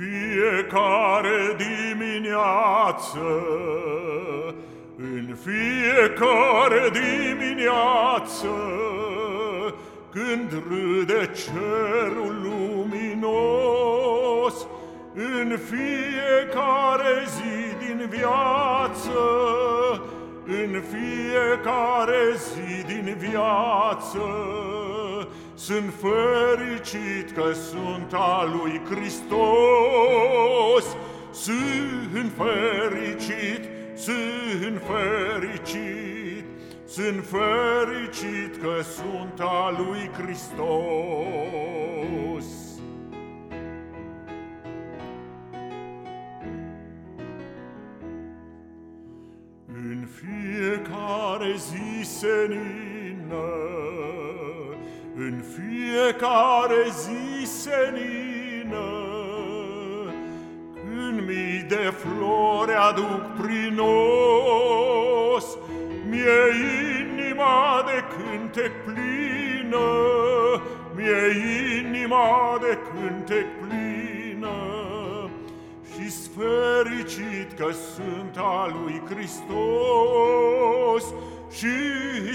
fiecare dimineață, în fiecare dimineață, când râde cerul luminos, în fiecare zi din viață, în fiecare zi din viață, sunt fericit că sunt al lui Hristos. Sunt fericit, sunt fericit, sunt fericit că sunt al lui Hristos. În fiecare zi senină în fiecare zi senină, Când mii de flori aduc prin os, Mie inima de cântec plină, Mie inima de cântec plină, și fericit că sunt al lui Hristos, și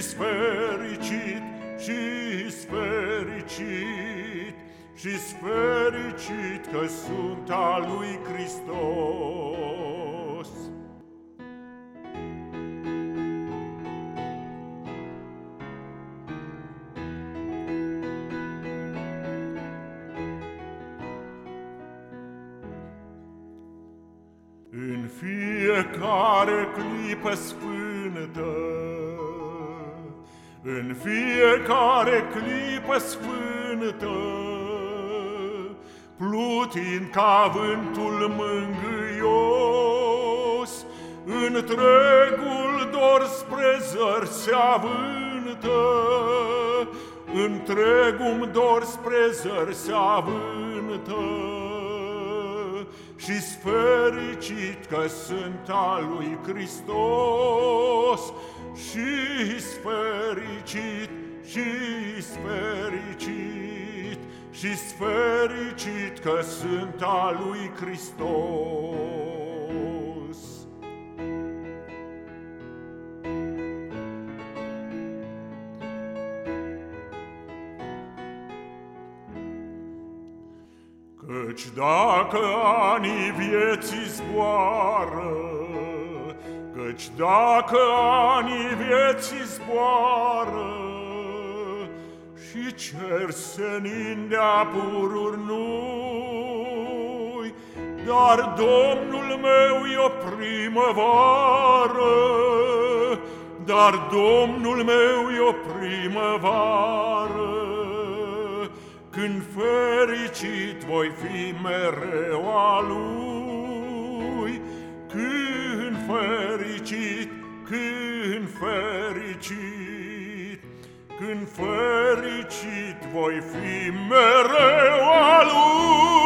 fericit și fericit, și fericit că sunt al lui Hristos. În fiecare clipă sfântă în fiecare clipă sfântă, plutind ca vântul mângâios, Întregul dor spre zări se avântă, Întregul dor spre zări se avântă, și fericit că sunt al lui Hristos, și fericit, și fericit, și fericit că sunt al lui Hristos. Căci dacă anii vieții zboară, Căci dacă anii vieții zboară Și cer senin de-a pururi noi, Dar Domnul meu e o primăvară, Dar Domnul meu e o primăvară, Când fericit voi fi mereu a Lui, fericit, când fericit, când fericit voi fi mereu a lui.